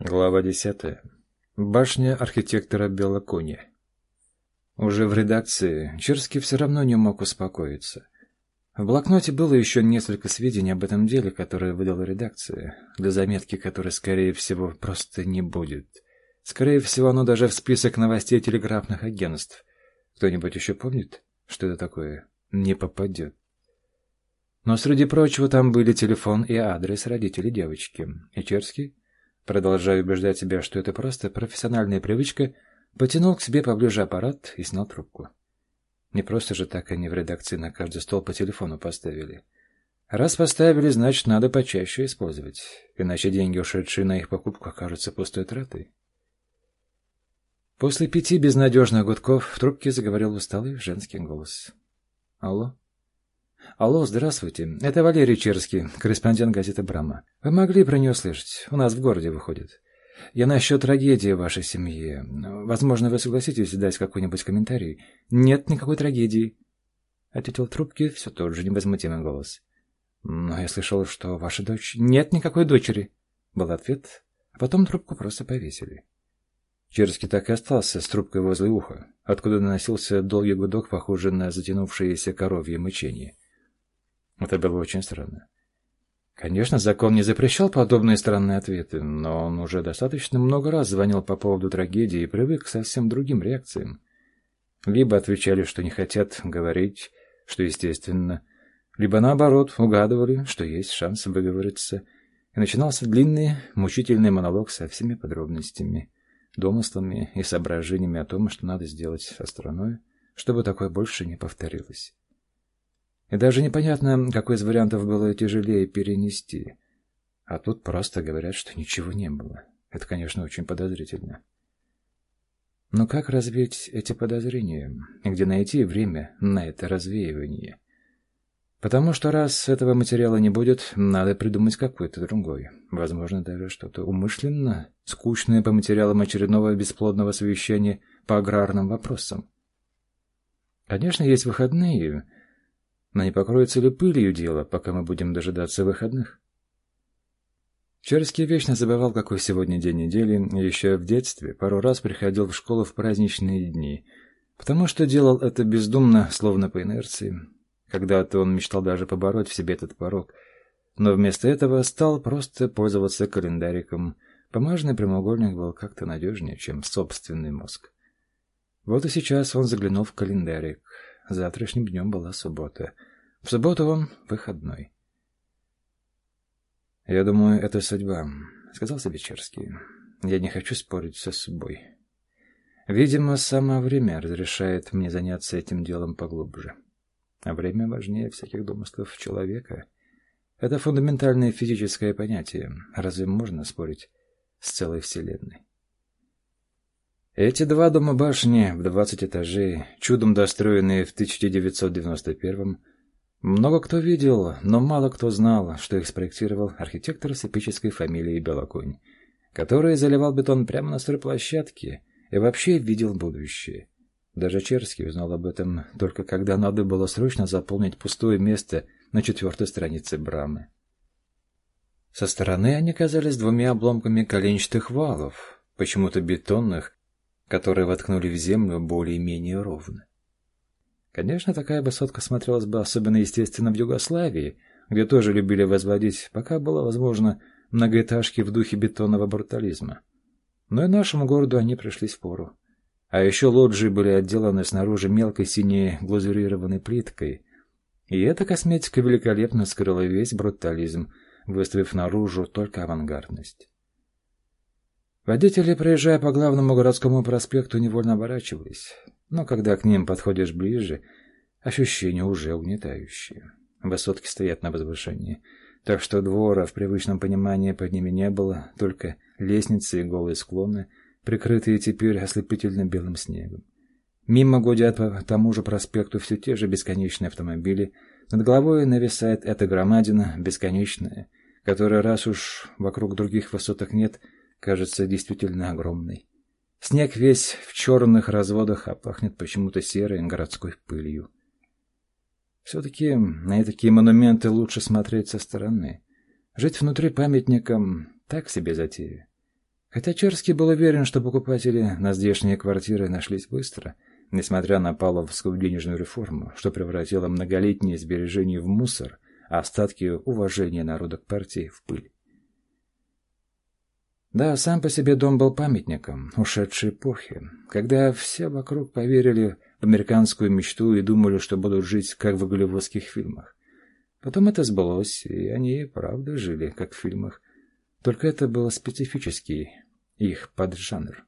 Глава десятая. Башня архитектора Белокони. Уже в редакции Черский все равно не мог успокоиться. В блокноте было еще несколько сведений об этом деле, которые выдала редакция, для заметки которой, скорее всего, просто не будет. Скорее всего, оно даже в список новостей телеграфных агентств. Кто-нибудь еще помнит, что это такое? Не попадет. Но среди прочего там были телефон и адрес родителей девочки. И Черский Продолжая убеждать себя, что это просто профессиональная привычка, потянул к себе поближе аппарат и снял трубку. Не просто же так они в редакции на каждый стол по телефону поставили. Раз поставили, значит, надо почаще использовать, иначе деньги, ушедшие на их покупку, окажутся пустой тратой. После пяти безнадежных гудков в трубке заговорил усталый женский голос. «Алло?» Алло, здравствуйте. Это Валерий Черский, корреспондент газеты «Брама». Вы могли про нее слышать? У нас в городе выходит. Я насчет трагедии в вашей семье. Возможно, вы согласитесь дать какой-нибудь комментарий? Нет никакой трагедии. Ответил трубки все тот же невозмутимый голос. Но я слышал, что ваша дочь... Нет никакой дочери. Был ответ, а потом трубку просто повесили. Черский так и остался с трубкой возле уха, откуда доносился долгий гудок, похожий на затянувшееся коровье мычение. Это было очень странно. Конечно, закон не запрещал подобные странные ответы, но он уже достаточно много раз звонил по поводу трагедии и привык к совсем другим реакциям. Либо отвечали, что не хотят говорить, что естественно, либо наоборот угадывали, что есть шанс выговориться, и начинался длинный, мучительный монолог со всеми подробностями, домыслами и соображениями о том, что надо сделать со страной, чтобы такое больше не повторилось. И даже непонятно, какой из вариантов было тяжелее перенести. А тут просто говорят, что ничего не было. Это, конечно, очень подозрительно. Но как развеять эти подозрения? И где найти время на это развеивание? Потому что раз этого материала не будет, надо придумать какой-то другой. Возможно, даже что-то умышленно скучное по материалам очередного бесплодного совещания по аграрным вопросам. Конечно, есть выходные, но не покроется ли пылью дело, пока мы будем дожидаться выходных? Черский вечно забывал, какой сегодня день недели, еще в детстве пару раз приходил в школу в праздничные дни, потому что делал это бездумно, словно по инерции. Когда-то он мечтал даже побороть в себе этот порог, но вместо этого стал просто пользоваться календариком. Бумажный прямоугольник был как-то надежнее, чем собственный мозг. Вот и сейчас он заглянул в календарик. Завтрашним днем была суббота. В субботу он выходной. «Я думаю, это судьба», — сказал себе Черский. «Я не хочу спорить со собой. Видимо, само время разрешает мне заняться этим делом поглубже. А время важнее всяких домыслов человека. Это фундаментальное физическое понятие. Разве можно спорить с целой Вселенной?» Эти два дома-башни в 20 этажей, чудом достроенные в 1991 много кто видел, но мало кто знал, что их спроектировал архитектор с эпической фамилией Белоконь, который заливал бетон прямо на стройплощадке и вообще видел будущее. Даже Черский узнал об этом только когда надо было срочно заполнить пустое место на четвертой странице Брамы. Со стороны они казались двумя обломками коленчатых валов, почему-то бетонных, которые воткнули в землю более-менее ровно. Конечно, такая высотка смотрелась бы особенно естественно в Югославии, где тоже любили возводить, пока было возможно, многоэтажки в духе бетонного брутализма. Но и нашему городу они пришлись в пору. А еще лоджии были отделаны снаружи мелкой синей глазурированной плиткой. И эта косметика великолепно скрыла весь брутализм, выставив наружу только авангардность. Водители, проезжая по главному городскому проспекту, невольно оборачивались. Но когда к ним подходишь ближе, ощущения уже угнетающие. Высотки стоят на возвышении, так что двора в привычном понимании под ними не было, только лестницы и голые склоны, прикрытые теперь ослепительным белым снегом. Мимо гудят по тому же проспекту все те же бесконечные автомобили. Над головой нависает эта громадина, бесконечная, которая, раз уж вокруг других высоток нет, — кажется действительно огромной. Снег весь в черных разводах, а пахнет почему-то серой городской пылью. Все-таки на такие монументы лучше смотреть со стороны. Жить внутри памятника так себе затея. Хотя Черский был уверен, что покупатели на здешние квартиры нашлись быстро, несмотря на Павловскую денежную реформу, что превратило многолетние сбережения в мусор, а остатки уважения народа к партии в пыль. Да, сам по себе дом был памятником ушедшей эпохи, когда все вокруг поверили в американскую мечту и думали, что будут жить, как в голливудских фильмах. Потом это сбылось, и они, правда, жили, как в фильмах. Только это был специфический их поджанр.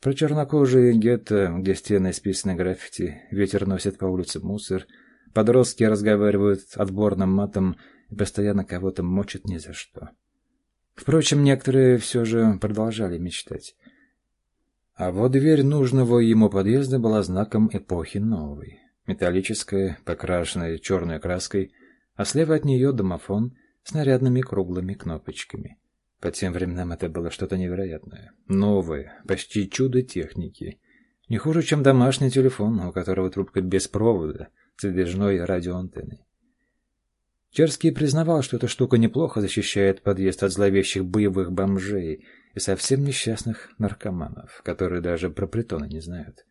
Про чернокожие гетто, где стены исписаны граффити, ветер носит по улице мусор, подростки разговаривают отборным матом и постоянно кого-то мочат ни за что. Впрочем, некоторые все же продолжали мечтать. А вот дверь нужного ему подъезда была знаком эпохи новой. Металлическая, покрашенная черной краской, а слева от нее домофон с нарядными круглыми кнопочками. По тем временам это было что-то невероятное. Новое, почти чудо техники. Не хуже, чем домашний телефон, у которого трубка без провода, с выдвижной радиоантенной. Черский признавал, что эта штука неплохо защищает подъезд от зловещих боевых бомжей и совсем несчастных наркоманов, которые даже про притоны не знают.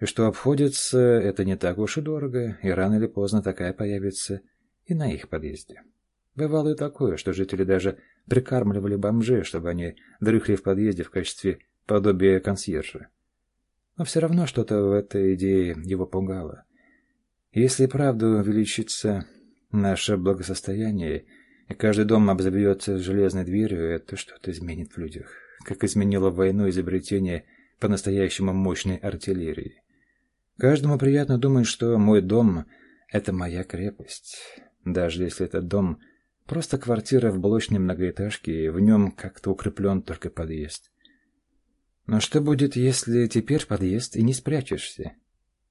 И что обходится это не так уж и дорого, и рано или поздно такая появится и на их подъезде. Бывало и такое, что жители даже прикармливали бомжей, чтобы они дрыхли в подъезде в качестве подобия консьержа. Но все равно что-то в этой идее его пугало. Если правда увеличится наше благосостояние, и каждый дом обзаведется железной дверью, это что-то изменит в людях, как изменило войну изобретение по-настоящему мощной артиллерии. Каждому приятно думать, что мой дом — это моя крепость, даже если этот дом — просто квартира в блочной многоэтажке, и в нем как-то укреплен только подъезд. Но что будет, если теперь подъезд и не спрячешься?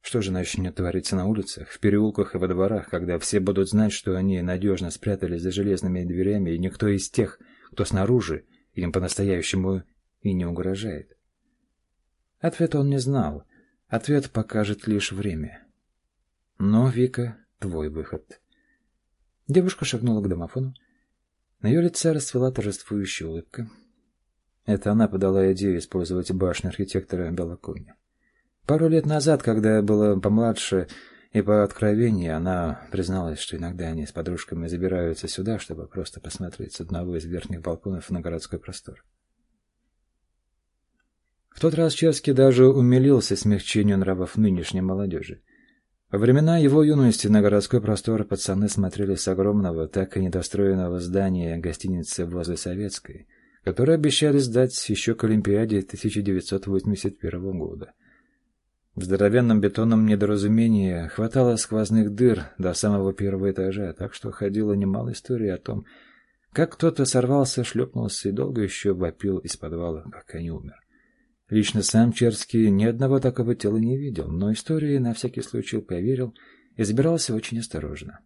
Что же начнет твориться на улицах, в переулках и во дворах, когда все будут знать, что они надежно спрятались за железными дверями, и никто из тех, кто снаружи, им по-настоящему и не угрожает? Ответ он не знал. Ответ покажет лишь время. Но, Вика, твой выход. Девушка шагнула к домофону. На ее лице расцвела торжествующая улыбка. Это она подала идею использовать башню архитектора Белоконя. Пару лет назад, когда я была помладше и по откровению, она призналась, что иногда они с подружками забираются сюда, чтобы просто посмотреть с одного из верхних балконов на городской простор. В тот раз Черский даже умилился смягчению нравов нынешней молодежи. Во времена его юности на городской простор пацаны смотрели с огромного, так и недостроенного здания гостиницы возле Советской, которое обещали сдать еще к Олимпиаде 1981 года. В здоровенном бетонном недоразумении хватало сквозных дыр до самого первого этажа, так что ходила немало историй о том, как кто-то сорвался, шлепнулся и долго еще вопил из подвала, пока не умер. Лично сам Черский ни одного такого тела не видел, но истории на всякий случай поверил и забирался очень осторожно.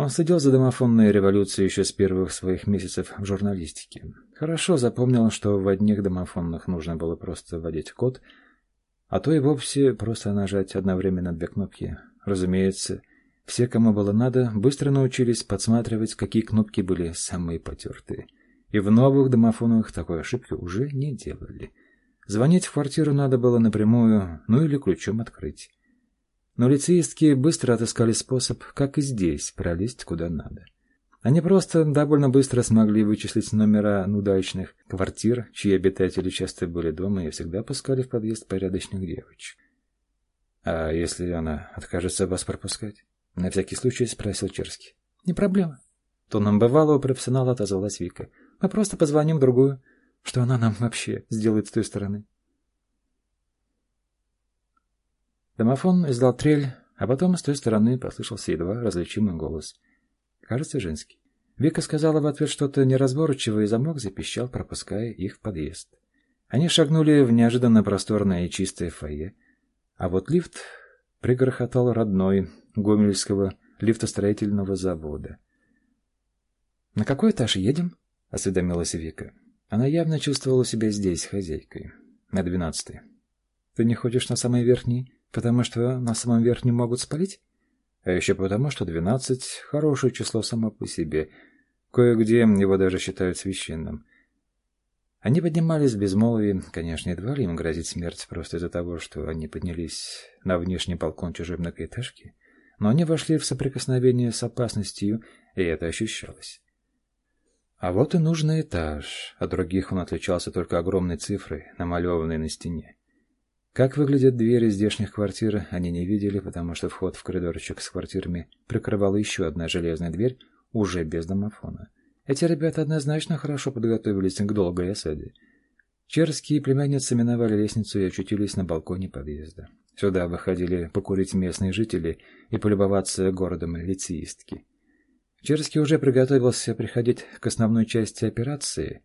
Он следил за домофонной революцией еще с первых своих месяцев в журналистике. Хорошо запомнил, что в одних домофонных нужно было просто вводить код, а то и вовсе просто нажать одновременно две кнопки. Разумеется, все, кому было надо, быстро научились подсматривать, какие кнопки были самые потертые. И в новых домофонах такой ошибки уже не делали. Звонить в квартиру надо было напрямую, ну или ключом открыть. Но лицеистки быстро отыскали способ, как и здесь, пролезть куда надо. Они просто довольно быстро смогли вычислить номера удачных квартир, чьи обитатели часто были дома и всегда пускали в подъезд порядочных девочек. «А если она откажется вас пропускать?» — на всякий случай спросил Черский. «Не проблема». Тоном бывалого профессионала отозвалась Вика. «Мы просто позвоним другую. Что она нам вообще сделает с той стороны?» Домофон издал трель, а потом с той стороны послышался едва различимый голос. Кажется, женский. Вика сказала в ответ что-то неразборчивое, и замок запищал, пропуская их в подъезд. Они шагнули в неожиданно просторное и чистое фойе. А вот лифт пригрохотал родной Гомельского лифтостроительного завода. «На какой этаж едем?» — осведомилась Вика. Она явно чувствовала себя здесь хозяйкой. На двенадцатый. «Ты не ходишь на самый верхний?» Потому что на самом верхнем могут спалить? А еще потому, что двенадцать — хорошее число само по себе. Кое-где его даже считают священным. Они поднимались в безмолвии, конечно, едва ли им грозит смерть просто из-за того, что они поднялись на внешний балкон чужой многоэтажки, но они вошли в соприкосновение с опасностью, и это ощущалось. А вот и нужный этаж. От других он отличался только огромной цифрой, намалеванной на стене. Как выглядят двери здешних квартир, они не видели, потому что вход в коридорчик с квартирами прикрывала еще одна железная дверь, уже без домофона. Эти ребята однозначно хорошо подготовились к долгой осаде. Черские племянницы миновали лестницу и очутились на балконе подъезда. Сюда выходили покурить местные жители и полюбоваться городом лицеистки. Черский уже приготовился приходить к основной части операции,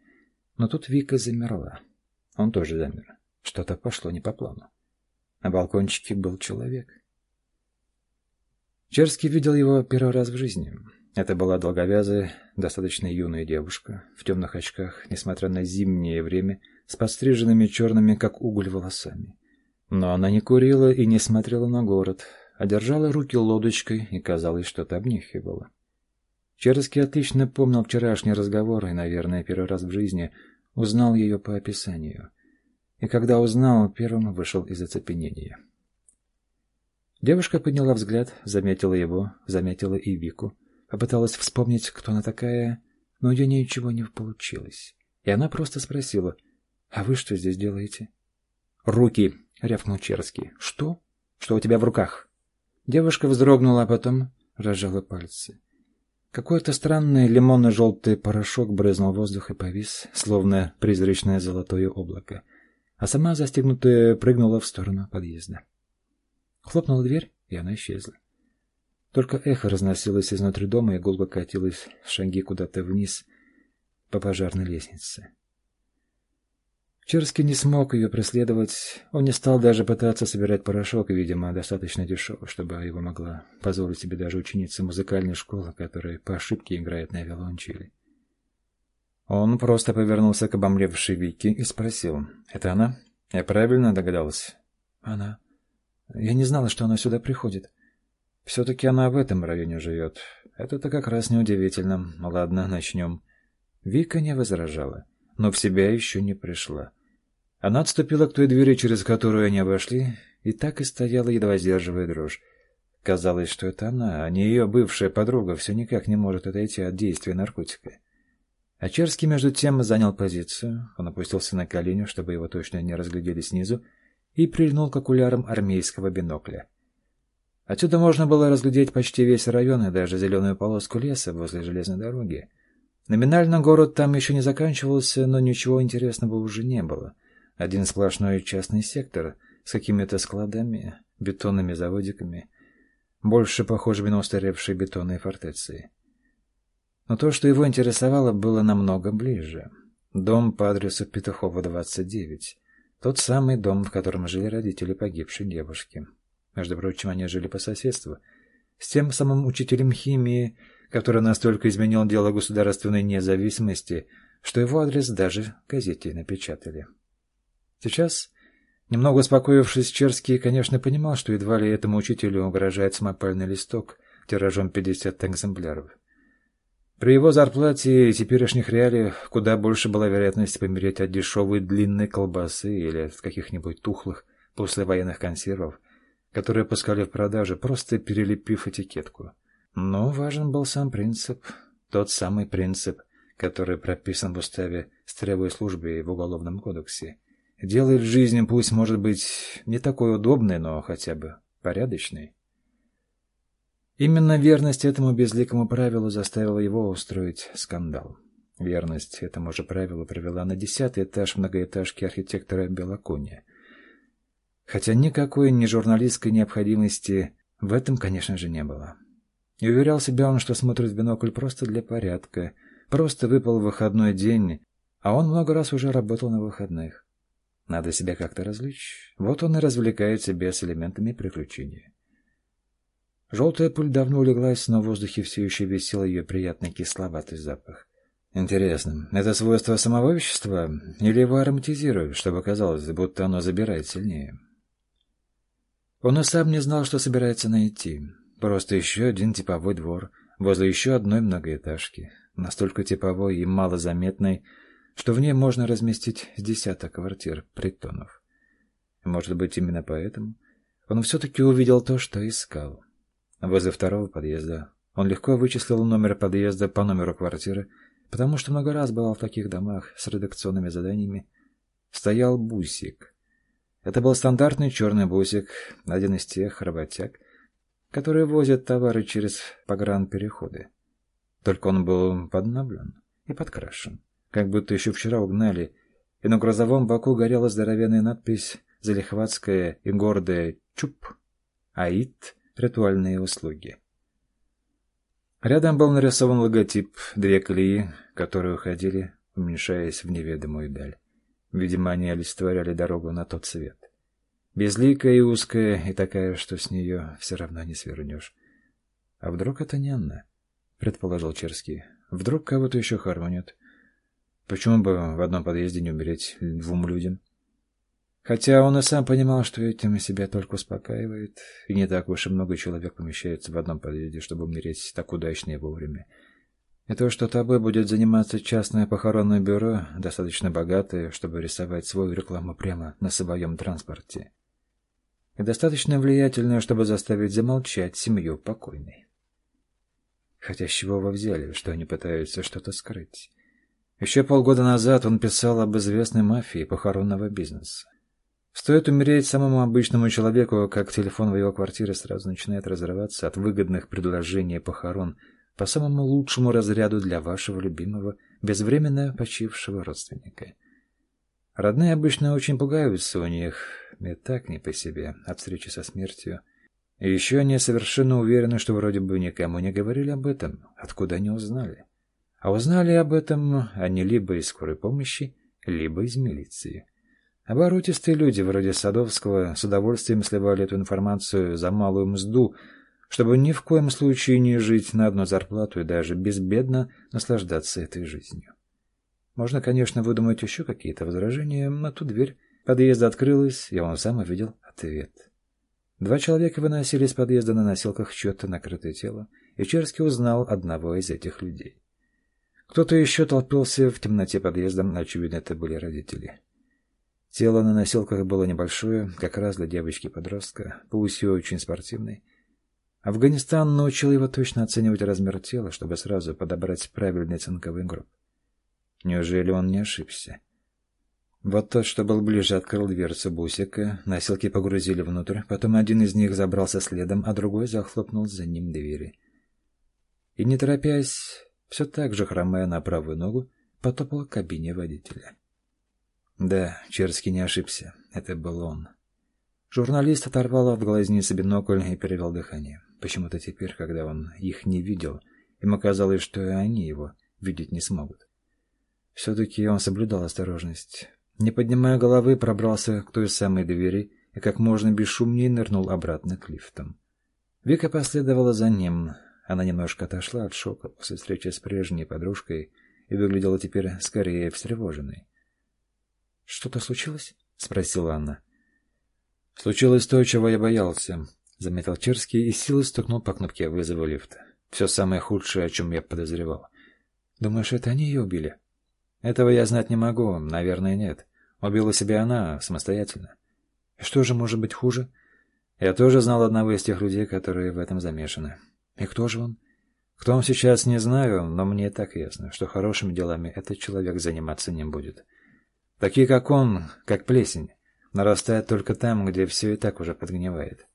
но тут Вика замерла. Он тоже замер. Что-то пошло не по плану. На балкончике был человек. Черский видел его первый раз в жизни. Это была долговязая, достаточно юная девушка, в темных очках, несмотря на зимнее время, с подстриженными черными, как уголь, волосами. Но она не курила и не смотрела на город, а держала руки лодочкой и, казалось, что-то обнюхивала. Черский отлично помнил вчерашний разговор и, наверное, первый раз в жизни узнал ее по описанию. И когда узнал, первым вышел из оцепенения. Девушка подняла взгляд, заметила его, заметила и Вику, попыталась вспомнить, кто она такая, но у нее ничего не получилось. И она просто спросила, «А вы что здесь делаете?» «Руки!» — рявкнул Черский. «Что? Что у тебя в руках?» Девушка вздрогнула, а потом разжала пальцы. Какой-то странный лимонно-желтый порошок брызнул в воздух и повис, словно призрачное золотое облако, а сама застегнутая прыгнула в сторону подъезда. Хлопнула дверь, и она исчезла. Только эхо разносилось изнутри дома и гулко катилось шаги куда-то вниз по пожарной лестнице. Черский не смог ее преследовать. Он не стал даже пытаться собирать порошок, видимо, достаточно дешевый, чтобы его могла позволить себе даже ученица музыкальной школы, которая по ошибке играет на виолончели. Он просто повернулся к обомлевшей Вике и спросил. «Это она? Я правильно догадался?» «Она. Я не знала, что она сюда приходит. Все-таки она в этом районе живет. Это-то как раз неудивительно. Ладно, начнем». Вика не возражала, но в себя еще не пришла. Она отступила к той двери, через которую они обошли, и так и стояла, едва сдерживая дрожь. Казалось, что это она, а не ее бывшая подруга, все никак не может отойти от действия наркотика. Ачерский, между тем, занял позицию. Он опустился на колени, чтобы его точно не разглядели снизу, и прильнул к окулярам армейского бинокля. Отсюда можно было разглядеть почти весь район и даже зеленую полоску леса возле железной дороги. Номинально город там еще не заканчивался, но ничего интересного уже не было — один сплошной частный сектор с какими-то складами, бетонными заводиками, больше похожими на устаревшие бетонные фортеции. Но то, что его интересовало, было намного ближе. Дом по адресу Петухова, 29. Тот самый дом, в котором жили родители погибшей девушки. Между прочим, они жили по соседству. С тем самым учителем химии, который настолько изменил дело государственной независимости, что его адрес даже в газете напечатали. Сейчас, немного успокоившись, Черский, конечно, понимал, что едва ли этому учителю угрожает самопальный листок тиражом 50 экземпляров. При его зарплате и теперешних реалиях куда больше была вероятность помереть от дешевой длинной колбасы или от каких-нибудь тухлых послевоенных консервов, которые пускали в продажу, просто перелепив этикетку. Но важен был сам принцип, тот самый принцип, который прописан в уставе строевой службы и в Уголовном кодексе, делает жизнь, пусть, может быть, не такой удобной, но хотя бы порядочной. Именно верность этому безликому правилу заставила его устроить скандал. Верность этому же правилу провела на десятый этаж многоэтажки архитектора Белокония. Хотя никакой ни журналистской необходимости в этом, конечно же, не было. И уверял себя он, что смотрит в бинокль просто для порядка, просто выпал выходной день, а он много раз уже работал на выходных. Надо себя как-то развлечь. Вот он и развлекает себя с элементами приключения. Желтая пыль давно улеглась, но в воздухе все еще висел ее приятный кисловатый запах. Интересно, это свойство самого вещества или его ароматизируют, чтобы казалось, будто оно забирает сильнее? Он и сам не знал, что собирается найти. Просто еще один типовой двор возле еще одной многоэтажки. настолько типовой и малозаметной, что в ней можно разместить десяток квартир, притонов. Может быть, именно поэтому он все-таки увидел то, что искал. Возле второго подъезда он легко вычислил номер подъезда по номеру квартиры, потому что много раз бывал в таких домах с редакционными заданиями. Стоял бусик. Это был стандартный черный бусик, один из тех работяг, которые возят товары через погранпереходы. Только он был подновлен и подкрашен, как будто еще вчера угнали, и на грузовом боку горела здоровенная надпись «Залихватская и гордая ЧУП, АИТ, ритуальные услуги». Рядом был нарисован логотип, две колеи, которые уходили, уменьшаясь в неведомую даль. Видимо, они олицетворяли дорогу на тот свет. Безликая и узкая, и такая, что с нее все равно не свернешь. А вдруг это не она? — предположил Черский. Вдруг кого-то еще хоронят. Почему бы в одном подъезде не умереть двум людям? Хотя он и сам понимал, что этим себя только успокаивает, и не так уж и много человек помещается в одном подъезде, чтобы умереть так удачно и вовремя. И то, что тобой будет заниматься частное похоронное бюро, достаточно богатое, чтобы рисовать свою рекламу прямо на своем транспорте и достаточно влиятельную, чтобы заставить замолчать семью покойной. Хотя с чего вы взяли, что они пытаются что-то скрыть? Еще полгода назад он писал об известной мафии похоронного бизнеса. Стоит умереть самому обычному человеку, как телефон в его квартире сразу начинает разрываться от выгодных предложений похорон по самому лучшему разряду для вашего любимого, безвременно почившего родственника. Родные обычно очень пугаются у них, и так не по себе, от встречи со смертью. И еще они совершенно уверены, что вроде бы никому не говорили об этом, откуда они узнали. А узнали об этом они либо из скорой помощи, либо из милиции. Оборотистые люди вроде Садовского с удовольствием сливали эту информацию за малую мзду, чтобы ни в коем случае не жить на одну зарплату и даже безбедно наслаждаться этой жизнью. Можно, конечно, выдумать еще какие-то возражения, но тут дверь подъезда открылась, и он сам увидел ответ. Два человека выносили из подъезда на носилках чье-то накрытое тело, и Черский узнал одного из этих людей. Кто-то еще толпился в темноте подъезда, очевидно, это были родители. Тело на носилках было небольшое, как раз для девочки-подростка, Паусио очень спортивный. Афганистан научил его точно оценивать размер тела, чтобы сразу подобрать правильный цинковый гроб. Неужели он не ошибся? Вот тот, что был ближе, открыл дверцу бусика, носилки погрузили внутрь, потом один из них забрался следом, а другой захлопнул за ним двери. И, не торопясь, все так же хромая на правую ногу, потопал к кабине водителя. Да, Черский не ошибся. Это был он. Журналист оторвал от глазницы бинокль и перевел дыхание. Почему-то теперь, когда он их не видел, ему казалось, что и они его видеть не смогут. Все-таки он соблюдал осторожность. Не поднимая головы, пробрался к той самой двери и как можно бесшумнее нырнул обратно к лифтам. Вика последовала за ним. Она немножко отошла от шока после встречи с прежней подружкой и выглядела теперь скорее встревоженной. «Что-то случилось?» — спросила она. «Случилось то, чего я боялся», — заметил Черский и силой стукнул по кнопке вызова лифта. «Все самое худшее, о чем я подозревал. Думаешь, это они ее убили?» Этого я знать не могу, наверное, нет. Убила себя она самостоятельно. И что же может быть хуже? Я тоже знал одного из тех людей, которые в этом замешаны. И кто же он? Кто он сейчас, не знаю, но мне так ясно, что хорошими делами этот человек заниматься не будет. Такие, как он, как плесень, нарастают только там, где все и так уже подгнивает.